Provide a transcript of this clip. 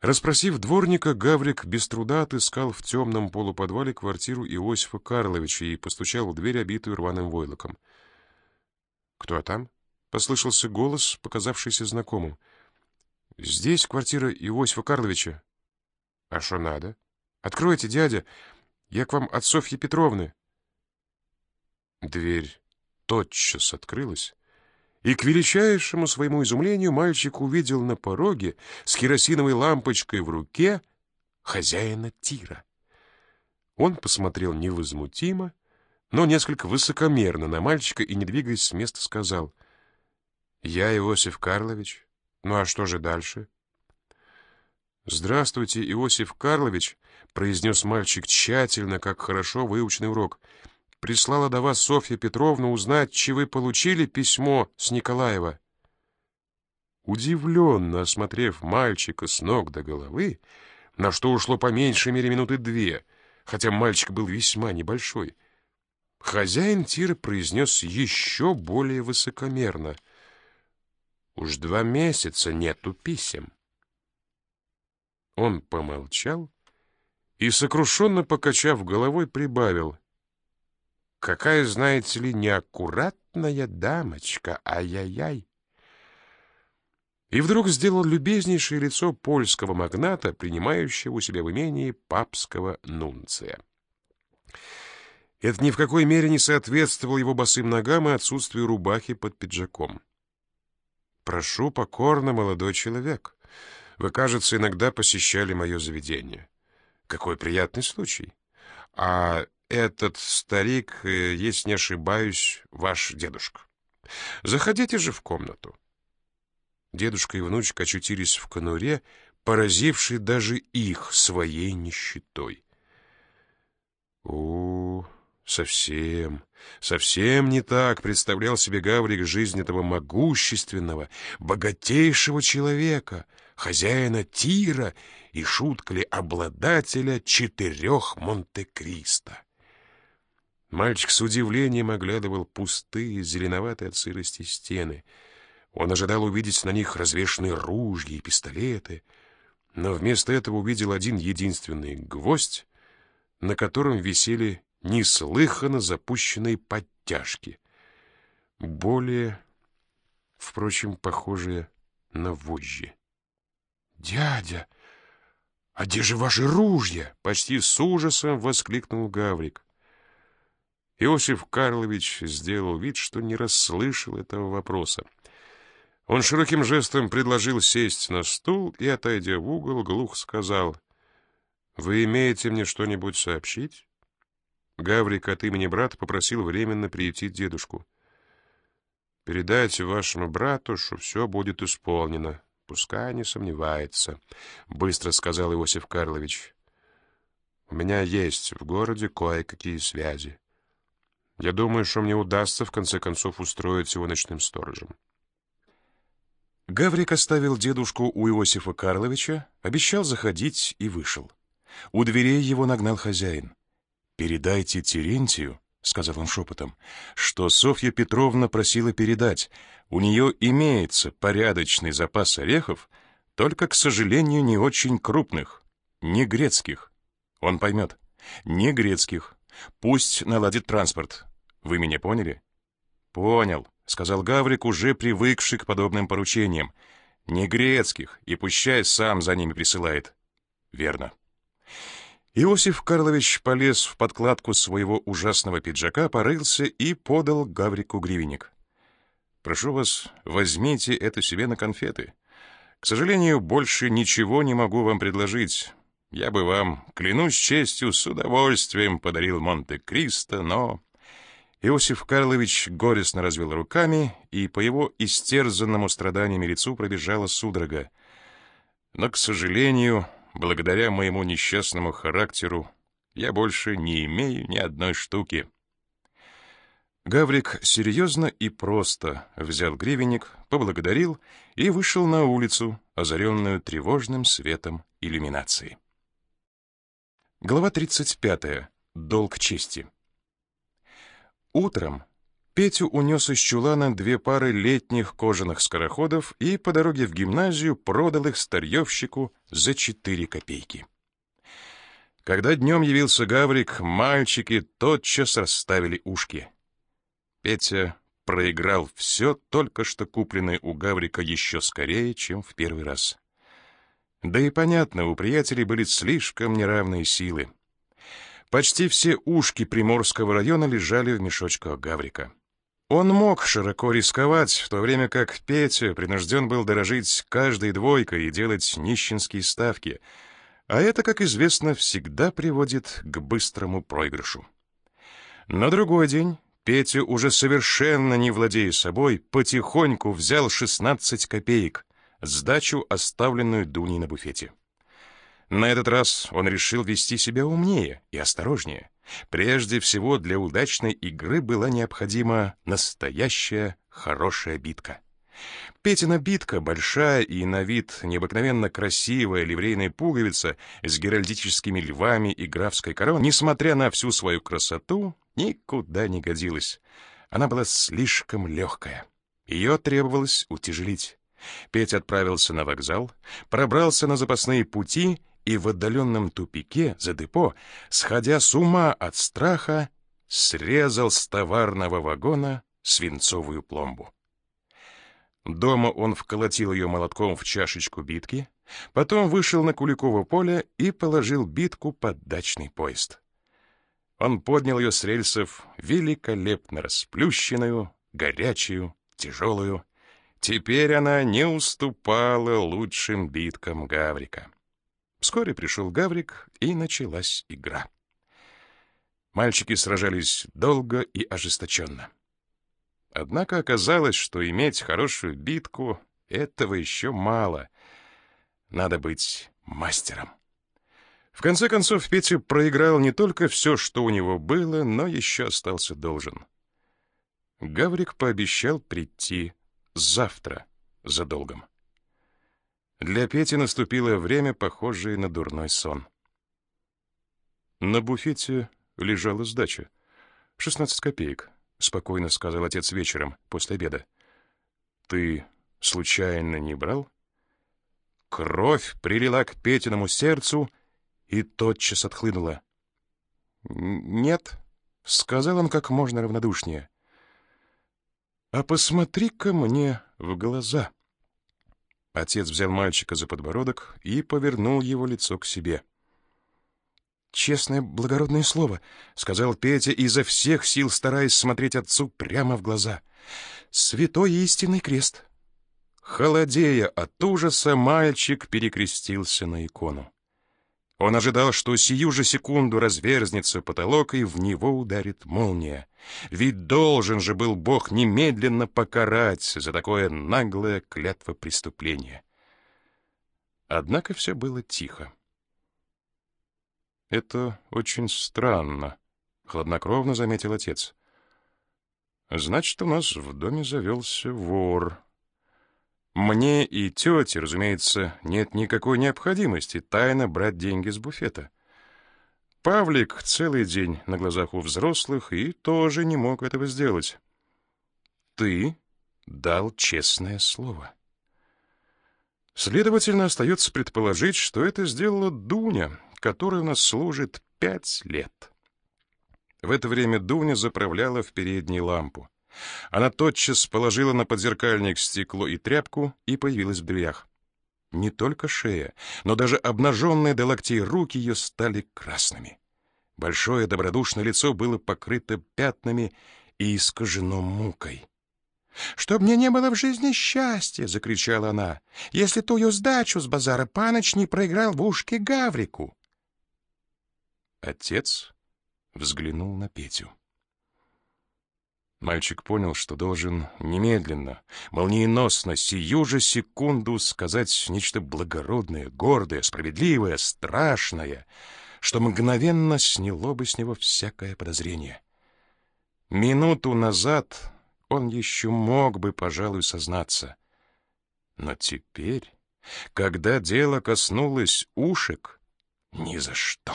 Распросив дворника, Гаврик без труда отыскал в темном полуподвале квартиру Иосифа Карловича и постучал в дверь, обитую рваным войлоком. «Кто там?» — послышался голос, показавшийся знакомым. «Здесь квартира Иосифа Карловича». «А что надо?» «Откройте, дядя, я к вам от Софьи Петровны». Дверь тотчас открылась, и, к величайшему своему изумлению, мальчик увидел на пороге с керосиновой лампочкой в руке хозяина тира. Он посмотрел невозмутимо, но несколько высокомерно на мальчика и, не двигаясь с места, сказал, «Я Иосиф Карлович. Ну а что же дальше?» «Здравствуйте, Иосиф Карлович», — произнес мальчик тщательно, как хорошо выученный урок, — Прислала до вас Софья Петровна узнать, чи вы получили письмо с Николаева. Удивленно осмотрев мальчика с ног до головы, на что ушло по меньшей мере минуты две, хотя мальчик был весьма небольшой, хозяин тира произнес еще более высокомерно. «Уж два месяца нету писем». Он помолчал и, сокрушенно покачав головой, прибавил — Какая, знаете ли, неаккуратная дамочка, ай-яй-яй. И вдруг сделал любезнейшее лицо польского магната, принимающего у себя в имении папского нунция. Это ни в какой мере не соответствовало его босым ногам и отсутствию рубахи под пиджаком. «Прошу покорно, молодой человек. Вы, кажется, иногда посещали мое заведение. Какой приятный случай. А этот старик, э, если не ошибаюсь, ваш дедушка. Заходите же в комнату. Дедушка и внучка очутились в конуре, поразившей даже их своей нищетой. У, совсем, совсем не так представлял себе Гаврик жизнь этого могущественного, богатейшего человека, хозяина Тира и шутка ли обладателя четырех Монте-Кристо. Мальчик с удивлением оглядывал пустые, зеленоватые от сырости стены. Он ожидал увидеть на них развешанные ружья и пистолеты, но вместо этого увидел один единственный гвоздь, на котором висели неслыханно запущенные подтяжки, более, впрочем, похожие на вожжи. «Дядя, а где же ваши ружья?» — почти с ужасом воскликнул Гаврик. Иосиф Карлович сделал вид, что не расслышал этого вопроса. Он широким жестом предложил сесть на стул и, отойдя в угол, глух сказал, «Вы имеете мне что-нибудь сообщить?» Гаврик от имени брата попросил временно прийти дедушку. «Передайте вашему брату, что все будет исполнено. Пускай не сомневается», — быстро сказал Иосиф Карлович. «У меня есть в городе кое-какие связи». Я думаю, что мне удастся в конце концов устроить его ночным сторожем. Гаврик оставил дедушку у Иосифа Карловича, обещал заходить и вышел. У дверей его нагнал хозяин. «Передайте Терентию», — сказал он шепотом, — «что Софья Петровна просила передать. У нее имеется порядочный запас орехов, только, к сожалению, не очень крупных, не грецких. Он поймет. Не грецких. Пусть наладит транспорт. Вы меня поняли? Понял, сказал Гаврик, уже привыкший к подобным поручениям. Не грецких, и пущай сам за ними присылает. Верно. Иосиф Карлович полез в подкладку своего ужасного пиджака, порылся и подал Гаврику гривенник. «Прошу вас, возьмите это себе на конфеты. К сожалению, больше ничего не могу вам предложить. Я бы вам, клянусь честью, с удовольствием подарил Монте-Кристо, но...» Иосиф Карлович горестно развел руками, и по его истерзанному страданиями лицу пробежала судорога. Но, к сожалению, благодаря моему несчастному характеру, я больше не имею ни одной штуки. Гаврик серьезно и просто взял гривенник, поблагодарил и вышел на улицу, озаренную тревожным светом иллюминации. Глава 35. Долг чести. Утром Петю унес из чулана две пары летних кожаных скороходов и по дороге в гимназию продал их старьевщику за четыре копейки. Когда днем явился Гаврик, мальчики тотчас расставили ушки. Петя проиграл все только что купленное у Гаврика еще скорее, чем в первый раз. Да и понятно, у приятелей были слишком неравные силы. Почти все ушки Приморского района лежали в мешочках Гаврика. Он мог широко рисковать, в то время как Петя принужден был дорожить каждой двойкой и делать нищенские ставки, а это, как известно, всегда приводит к быстрому проигрышу. На другой день Петя, уже совершенно не владея собой, потихоньку взял 16 копеек, сдачу, оставленную Дуней на буфете. На этот раз он решил вести себя умнее и осторожнее. Прежде всего, для удачной игры была необходима настоящая хорошая битка. Петина битка, большая и на вид необыкновенно красивая ливрейная пуговица с геральдическими львами и графской короной, несмотря на всю свою красоту, никуда не годилась. Она была слишком легкая. Ее требовалось утяжелить. Петя отправился на вокзал, пробрался на запасные пути и в отдаленном тупике за депо, сходя с ума от страха, срезал с товарного вагона свинцовую пломбу. Дома он вколотил ее молотком в чашечку битки, потом вышел на Куликово поле и положил битку под дачный поезд. Он поднял ее с рельсов великолепно расплющенную, горячую, тяжелую. Теперь она не уступала лучшим биткам Гаврика. Вскоре пришел Гаврик, и началась игра. Мальчики сражались долго и ожесточенно. Однако оказалось, что иметь хорошую битку — этого еще мало. Надо быть мастером. В конце концов, Петя проиграл не только все, что у него было, но еще остался должен. Гаврик пообещал прийти завтра за долгом. Для Пети наступило время, похожее на дурной сон. На буфете лежала сдача. «Шестнадцать копеек», — спокойно сказал отец вечером, после обеда. «Ты случайно не брал?» Кровь прилила к Петиному сердцу и тотчас отхлынула. «Нет», — сказал он как можно равнодушнее. «А посмотри-ка мне в глаза». Отец взял мальчика за подбородок и повернул его лицо к себе. «Честное, благородное слово», — сказал Петя, изо всех сил стараясь смотреть отцу прямо в глаза. «Святой истинный крест». Холодея от ужаса, мальчик перекрестился на икону. Он ожидал, что сию же секунду разверзнется потолок, и в него ударит молния. Ведь должен же был Бог немедленно покарать за такое наглое клятво преступления. Однако все было тихо. «Это очень странно», — хладнокровно заметил отец. «Значит, у нас в доме завелся вор». Мне и тете, разумеется, нет никакой необходимости тайно брать деньги с буфета. Павлик целый день на глазах у взрослых и тоже не мог этого сделать. Ты дал честное слово. Следовательно, остается предположить, что это сделала Дуня, которая у нас служит пять лет. В это время Дуня заправляла в передней лампу. Она тотчас положила на подзеркальник стекло и тряпку и появилась в дверях. Не только шея, но даже обнаженные до локтей руки ее стали красными. Большое добродушное лицо было покрыто пятнами и искажено мукой. «Чтоб мне не было в жизни счастья!» — закричала она. «Если тую сдачу с базара паноч не проиграл в ушке Гаврику!» Отец взглянул на Петю. Мальчик понял, что должен немедленно, молниеносно, сию же секунду сказать нечто благородное, гордое, справедливое, страшное, что мгновенно сняло бы с него всякое подозрение. Минуту назад он еще мог бы, пожалуй, сознаться. Но теперь, когда дело коснулось ушек, ни за что.